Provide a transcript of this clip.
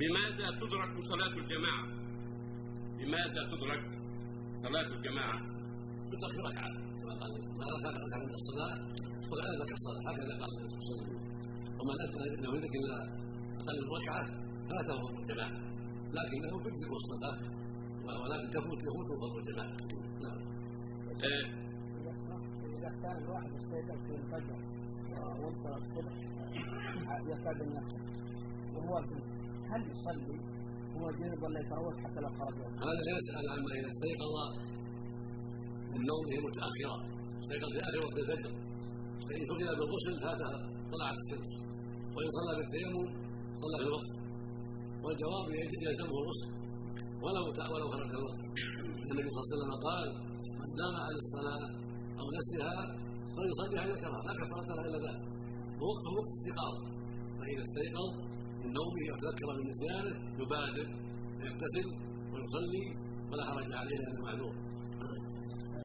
بماذا تدرك صلاة الجماعة؟ بماذا تدرك صلاة الجماعة؟ تدرك ركعة كما قال ما ركعة من الصلاة ولا أدرك الصلاة هكذا قال النبي صلى الله عليه وسلم ومن لم يدرك إلا أقل من ركعة فاته فضل الجماعة لكنه تجزئ الصلاة ولكن تفوت يفوت فضل الجماعة نعم. إذا كان الواحد يستيقظ في الفجر وانطر الصبح يكاد ان هل يصلي؟ هو جنب ولا يتروح حتى لو خرج؟ هذا سيسأل عما إذا استيقظ من نومه متأخرا استيقظ في آخر وقت الفجر. فإن شغل بالغسل فاتها طلعت الشمس وإن صلى بالتيمم صلى في الوقت. والجواب يلزمه الغسل ولو ولو خرج الوقت. النبي صلى الله عليه وسلم قال من نام عن الصلاة أو نسيها فليصليها كفر. لا كفارة لها إلا ذلك. ووقته وقت استيقاظ. فإذا استيقظ من نومه وتذكر من نسيانه يبادر ويغتسل ويصلي ولا حرج عليه لأنه معذور.